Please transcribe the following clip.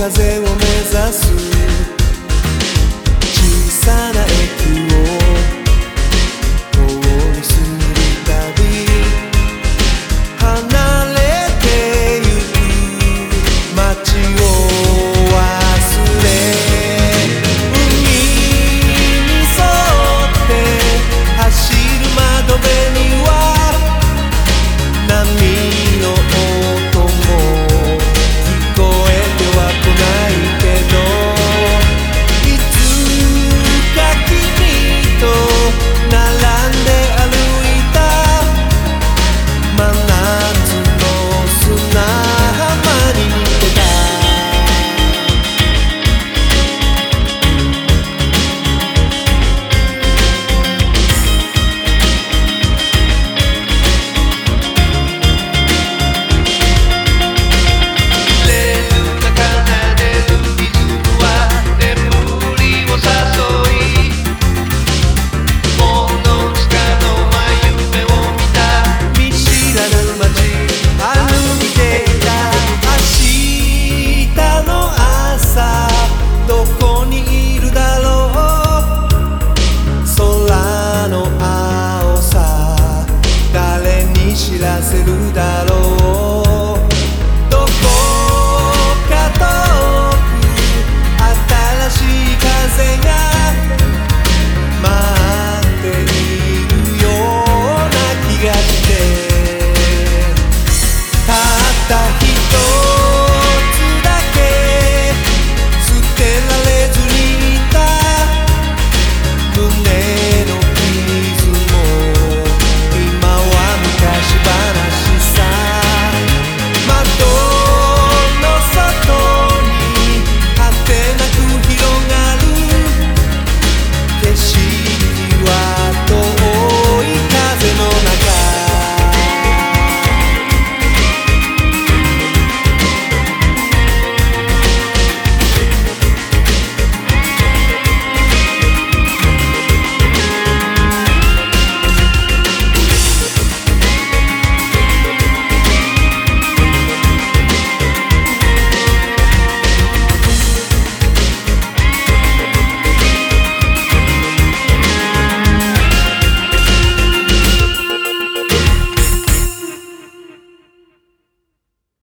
風を目指すらせるだろう